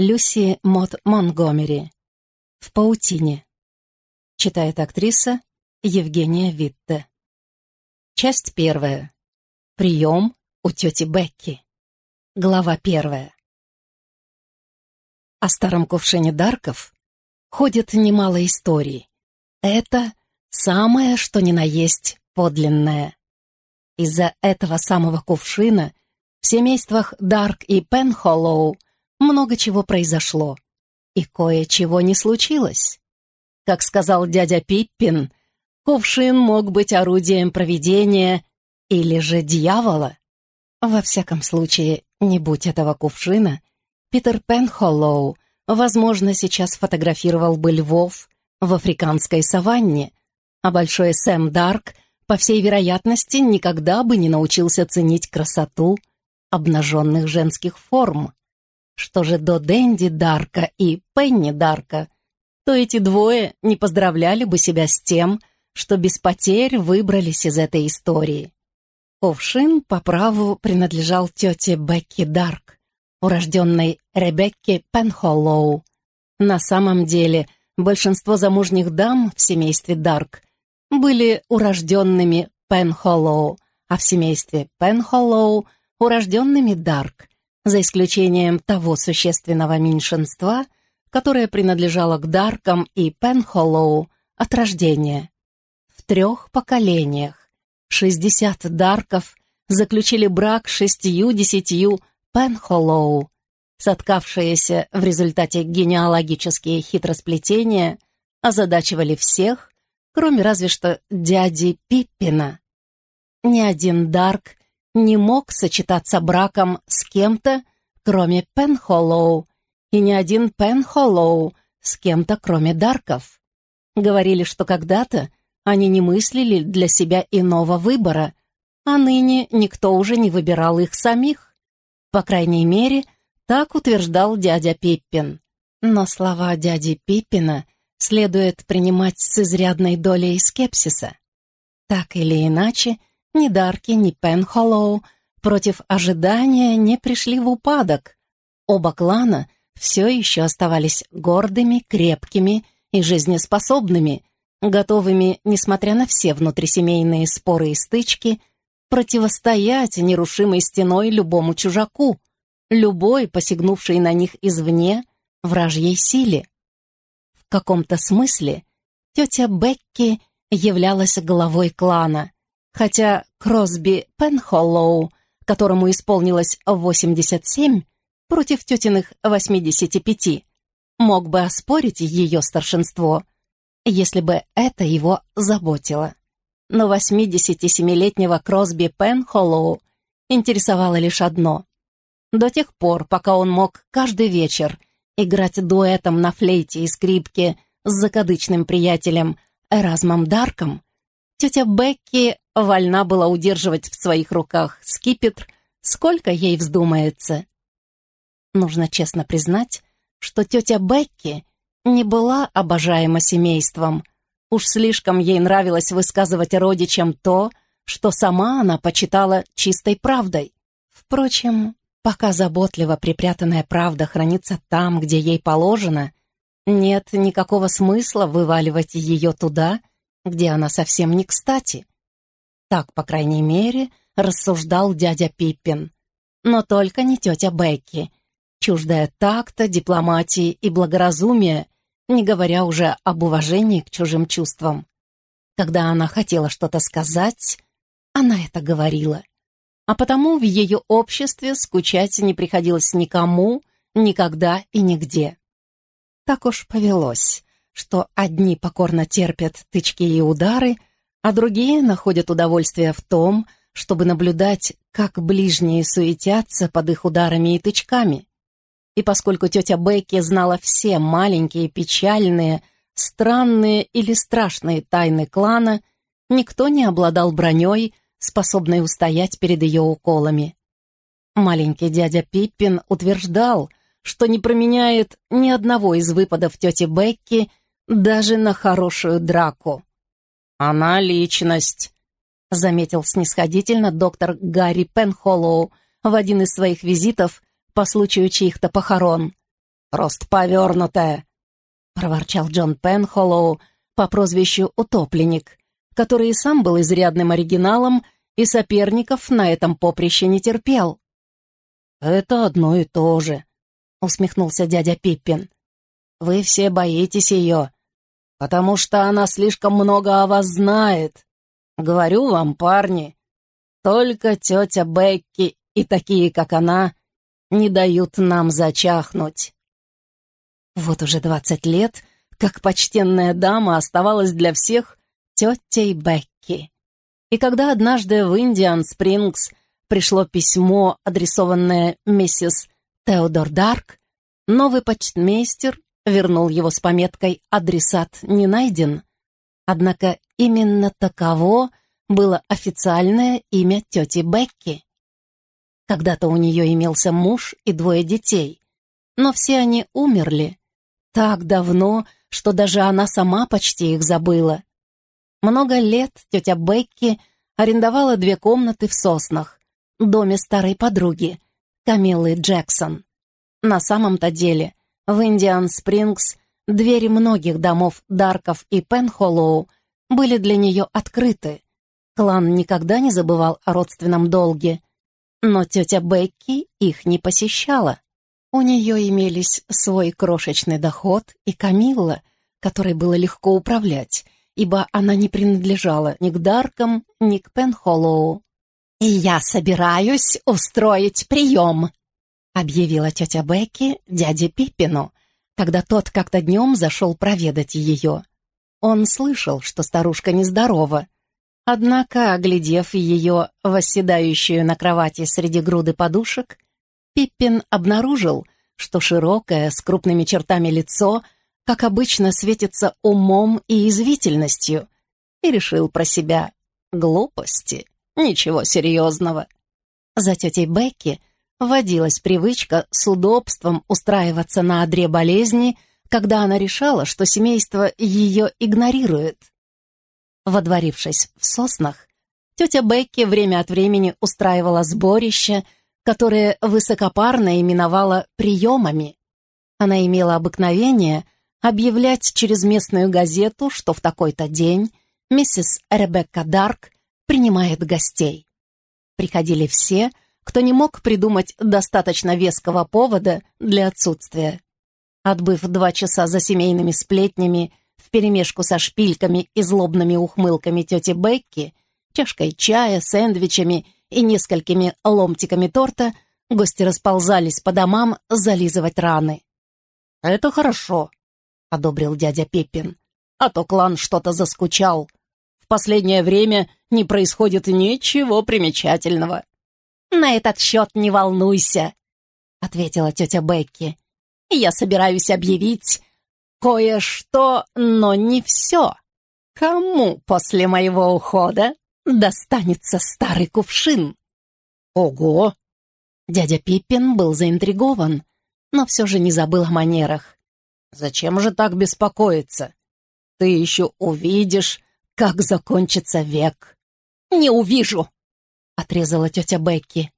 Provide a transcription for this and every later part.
Люси Мот Монгомери. В паутине. Читает актриса Евгения Витте. Часть первая. Прием у тети Бекки. Глава первая. О старом кувшине Дарков ходит немало историй. Это самое, что ни на есть, подлинное. Из-за этого самого кувшина в семействах Дарк и Пенхоллоу много чего произошло, и кое-чего не случилось. Как сказал дядя Пиппин, кувшин мог быть орудием провидения или же дьявола. Во всяком случае, не будь этого кувшина, Питер Пенхоллоу, возможно, сейчас фотографировал бы львов в африканской саванне, а большой Сэм Дарк, по всей вероятности, никогда бы не научился ценить красоту обнаженных женских форм. Что же до Дэнди Дарка и Пенни Дарка, то эти двое не поздравляли бы себя с тем, что без потерь выбрались из этой истории. Кувшин по праву принадлежал тете Бекки Дарк, урожденной Ребекке Пенхоллоу. На самом деле, большинство замужних дам в семействе Дарк были урожденными Пенхоллоу, а в семействе Пенхоллоу — урожденными Дарк, за исключением того существенного меньшинства, которое принадлежало к Даркам и Пенхоллоу от рождения. В трех поколениях 60 Дарков заключили брак шестью-десятью Пенхоллоу. Соткавшиеся в результате генеалогические хитросплетения озадачивали всех, кроме разве что дяди Пиппина. Ни один Дарк не мог сочетаться браком с кем-то, кроме Пенхоллоу, и ни один Пенхоллоу с кем-то, кроме Дарков. Говорили, что когда-то они не мыслили для себя иного выбора, а ныне никто уже не выбирал их самих. По крайней мере, так утверждал дядя Пиппин. Но слова дяди Пиппина следует принимать с изрядной долей скепсиса. Так или иначе, ни Дарки, ни Пенхоллоу против ожидания не пришли в упадок. Оба клана все еще оставались гордыми, крепкими и жизнеспособными, готовыми, несмотря на все внутрисемейные споры и стычки, противостоять нерушимой стеной любому чужаку, любой, посягнувшей на них извне, вражьей силе. В каком-то смысле тетя Бекки являлась главой клана, хотя Кросби Пенхоллоу, которому исполнилось 87, против тетиных 85, мог бы оспорить ее старшинство, если бы это его заботило но 87-летнего Кросби Пенхоллоу интересовало лишь одно. До тех пор, пока он мог каждый вечер играть дуэтом на флейте и скрипке с закадычным приятелем Эразмом Дарком, тетя Бекки вольна была удерживать в своих руках скипетр, сколько ей вздумается. Нужно честно признать, что тетя Бекки не была обожаема семейством, Уж слишком ей нравилось высказывать родичам то, что сама она почитала чистой правдой. Впрочем, пока заботливо припрятанная правда хранится там, где ей положено, нет никакого смысла вываливать ее туда, где она совсем не кстати. Так, по крайней мере, рассуждал дядя Пиппин. Но только не тетя Бекки, чуждая такта, дипломатии и благоразумия, не говоря уже об уважении к чужим чувствам. Когда она хотела что-то сказать, она это говорила. А потому в ее обществе скучать не приходилось никому, никогда и нигде. Так уж повелось, что одни покорно терпят тычки и удары, а другие находят удовольствие в том, чтобы наблюдать, как ближние суетятся под их ударами и тычками. И поскольку тетя Бекки знала все маленькие, печальные, странные или страшные тайны клана, никто не обладал броней, способной устоять перед ее уколами. Маленький дядя Пиппин утверждал, что не променяет ни одного из выпадов тети Бекки даже на хорошую драку. «Она личность», — заметил снисходительно доктор Гарри Пенхоллоу в один из своих визитов по случаю чьих-то похорон. «Просто повернутая», — проворчал Джон Пенхоллоу по прозвищу «Утопленник», который и сам был изрядным оригиналом и соперников на этом поприще не терпел. «Это одно и то же», — усмехнулся дядя Пиппин. «Вы все боитесь ее, потому что она слишком много о вас знает. Говорю вам, парни, только тетя Бекки и такие, как она, не дают нам зачахнуть». Вот уже двадцать лет, как почтенная дама оставалась для всех тетей Бекки. И когда однажды в Индиан Спрингс пришло письмо, адресованное миссис Теодор Дарк, новый почтмейстер вернул его с пометкой «Адресат не найден». Однако именно таково было официальное имя тети Бекки. Когда-то у нее имелся муж и двое детей, но все они умерли, так давно, что даже она сама почти их забыла. Много лет тетя Бекки арендовала две комнаты в Соснах, доме старой подруги, Камиллы Джексон. На самом-то деле, в Индиан Спрингс двери многих домов Дарков и Пенхоллоу были для нее открыты. Клан никогда не забывал о родственном долге, но тетя Бекки их не посещала. У нее имелись свой крошечный доход и Камилла, которой было легко управлять, ибо она не принадлежала ни к Даркам, ни к Пенхоллоу. «И я собираюсь устроить прием», — объявила тетя Бекки дяде Пиппину, когда тот как-то днем зашел проведать ее. Он слышал, что старушка нездорова, однако, оглядев ее, восседающую на кровати среди груды подушек, Пиппин обнаружил, что широкое, с крупными чертами лицо, как обычно, светится умом и извительностью, и решил про себя «глупости, ничего серьезного». За тетей Бекки водилась привычка с удобством устраиваться на одре болезни, когда она решала, что семейство ее игнорирует. Водворившись в соснах, тетя Бекки время от времени устраивала сборище — которые высокопарно именовала приемами. Она имела обыкновение объявлять через местную газету, что в такой-то день миссис Ребекка Дарк принимает гостей. Приходили все, кто не мог придумать достаточно веского повода для отсутствия. Отбыв два часа за семейными сплетнями вперемешку со шпильками и злобными ухмылками тети Бекки, чашкой чая, сэндвичами и несколькими ломтиками торта гости расползались по домам зализывать раны. «Это хорошо», — одобрил дядя Пеппин. «А то клан что-то заскучал. В последнее время не происходит ничего примечательного». «На этот счет не волнуйся», — ответила тетя Бекки. «Я собираюсь объявить кое-что, но не все. Кому после моего ухода достанется старый кувшин. Ого! Дядя Пиппин был заинтригован, но все же не забыл о манерах. Зачем же так беспокоиться? Ты еще увидишь, как закончится век. Не увижу, отрезала тетя Бекки.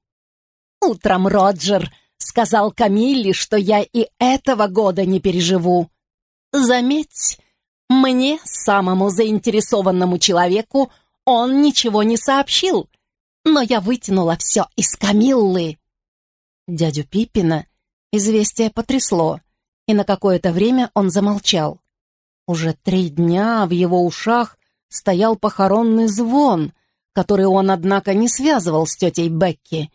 Утром Роджер сказал Камилле, что я и этого года не переживу. Заметь, мне, самому заинтересованному человеку, он ничего не сообщил, но я вытянула все из Камиллы. Дядю Пиппина известие потрясло, и на какое-то время он замолчал. Уже три дня в его ушах стоял похоронный звон, который он, однако, не связывал с тетей Бекки.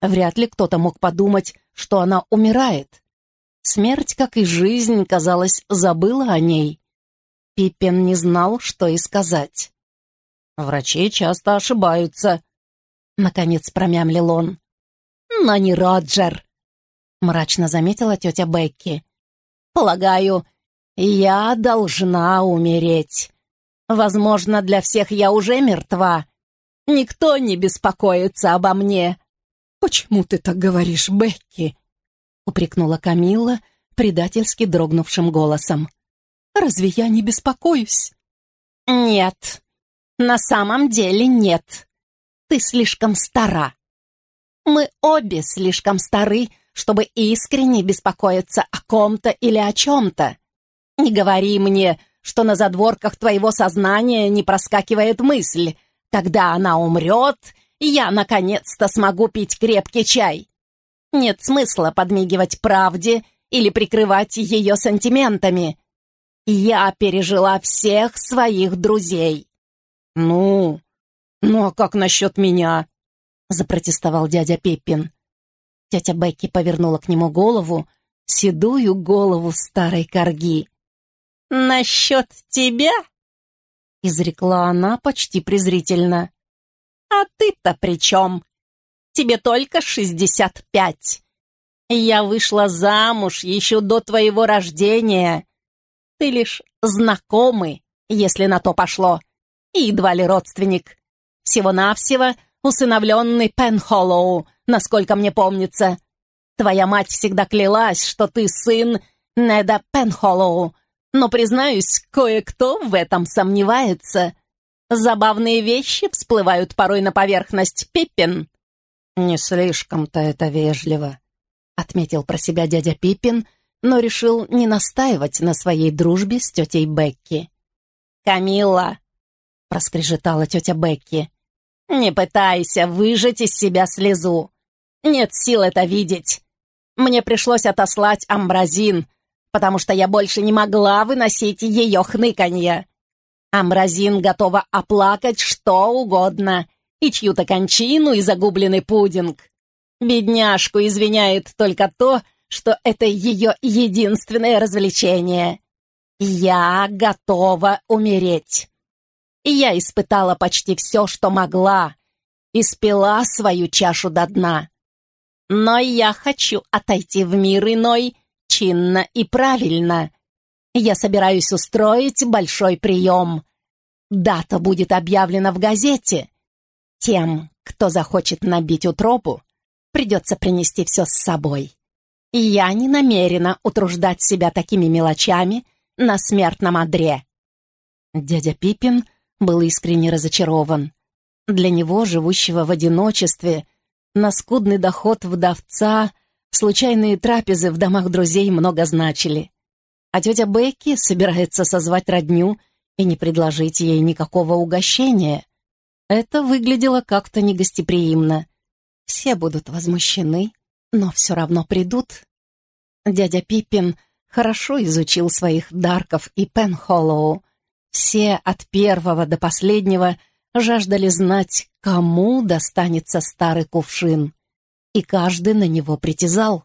Вряд ли кто-то мог подумать, что она умирает. Смерть, как и жизнь, казалось, забыла о ней. Пиппин не знал, что и сказать. Врачи часто ошибаются», — наконец промямлил он. «Но не Роджер», — мрачно заметила тетя Бекки. «Полагаю, я должна умереть. Возможно, для всех я уже мертва. Никто не беспокоится обо мне». «Почему ты так говоришь, Бекки?» — упрекнула Камилла предательски дрогнувшим голосом. «Разве я не беспокоюсь?» «Нет, на самом деле нет. Ты слишком стара. Мы обе слишком стары, чтобы искренне беспокоиться о ком-то или о чем-то. Не говори мне, что на задворках твоего сознания не проскакивает мысль. Когда она умрет, я наконец-то смогу пить крепкий чай. Нет смысла подмигивать правде или прикрывать ее сантиментами. Я пережила всех своих друзей. «Ну, ну а как насчет меня?» — запротестовал дядя Пеппин. Тетя Бекки повернула к нему голову, седую голову старой корги. «Насчет тебя?» — изрекла она почти презрительно. «А ты-то при чем? Тебе только шестьдесят пять. Я вышла замуж еще до твоего рождения. Ты лишь знакомый, если на то пошло, и едва ли родственник. Всего-навсего усыновленный Пенхоллоу, насколько мне помнится. Твоя мать всегда клялась, что ты сын Неда Пенхоллоу, но, признаюсь, кое-кто в этом сомневается. Забавные вещи всплывают порой на поверхность, Пиппин. «Не слишком-то это вежливо», — отметил про себя дядя Пиппин, но решил не настаивать на своей дружбе с тетей Бекки. «Камилла!» — проскрежетала тетя Бекки. «Не пытайся выжать из себя слезу. Нет сил это видеть. Мне пришлось отослать амбразин, потому что я больше не могла выносить ее хныканье. Амбразин готова оплакать что угодно, и чью-то кончину, и загубленный пудинг. Бедняжку извиняет только то, что это ее единственное развлечение. Я готова умереть. Я испытала почти все, что могла, и спила свою чашу до дна. Но я хочу отойти в мир иной, чинно и правильно. Я собираюсь устроить большой прием. Дата будет объявлена в газете. Тем, кто захочет набить утробу, придется принести все с собой. Я не намерена утруждать себя такими мелочами на смертном одре. Дядя Пипин был искренне разочарован. Для него, живущего в одиночестве, на скудный доход вдовца, случайные трапезы в домах друзей много значили. А тетя Бекки собирается созвать родню и не предложить ей никакого угощения. Это выглядело как-то негостеприимно. Все будут возмущены, но все равно придут. Дядя Пиппин хорошо изучил своих Дарков и Пенхоллоу, все от первого до последнего жаждали знать, кому достанется старый кувшин. И каждый на него притязал.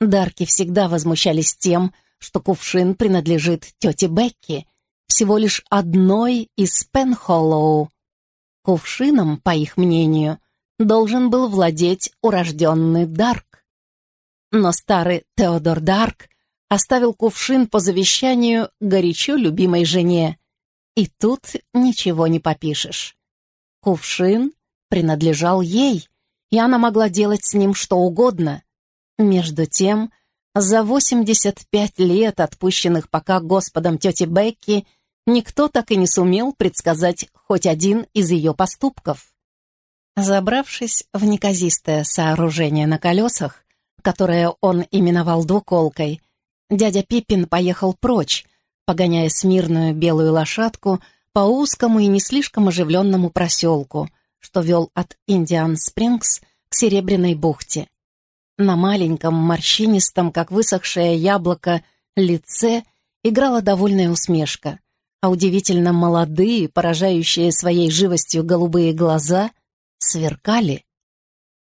Дарки всегда возмущались тем, что кувшин принадлежит тете Бекки, всего лишь одной из Пенхоллоу. Кувшином, по их мнению, должен был владеть урожденный Дарк. Но старый Теодор Дарк оставил кувшин по завещанию горячо любимой жене, и тут ничего не попишешь. Кувшин принадлежал ей, и она могла делать с ним что угодно. Между тем, за 85 лет, отпущенных пока Господом тети Бекки, никто так и не сумел предсказать хоть один из ее поступков. Забравшись в неказистое сооружение на колесах, которое он именовал двуколкой, дядя Пиппин поехал прочь, погоняя смирную белую лошадку по узкому и не слишком оживленному проселку, что вел от Индиан-Спрингс к Серебряной бухте. На маленьком, морщинистом, как высохшее яблоко, лице играла довольная усмешка, а удивительно молодые, поражающие своей живостью голубые глаза, сверкали.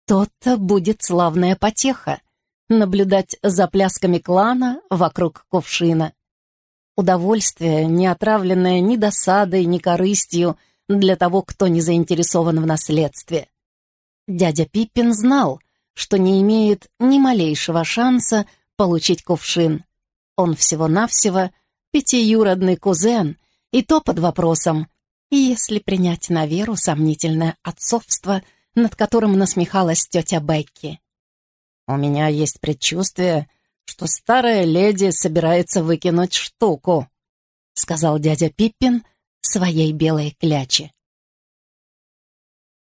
То-то будет славная потеха — наблюдать за плясками клана вокруг кувшина. Удовольствие, не отравленное ни досадой, ни корыстью для того, кто не заинтересован в наследстве. Дядя Пиппин знал, что не имеет ни малейшего шанса получить кувшин. Он всего-навсего пятиюродный кузен, и то под вопросом, если принять на веру сомнительное отцовство, над которым насмехалась тетя Бекки. «У меня есть предчувствие, что старая леди собирается выкинуть штуку», — сказал дядя Пиппин своей белой кляче.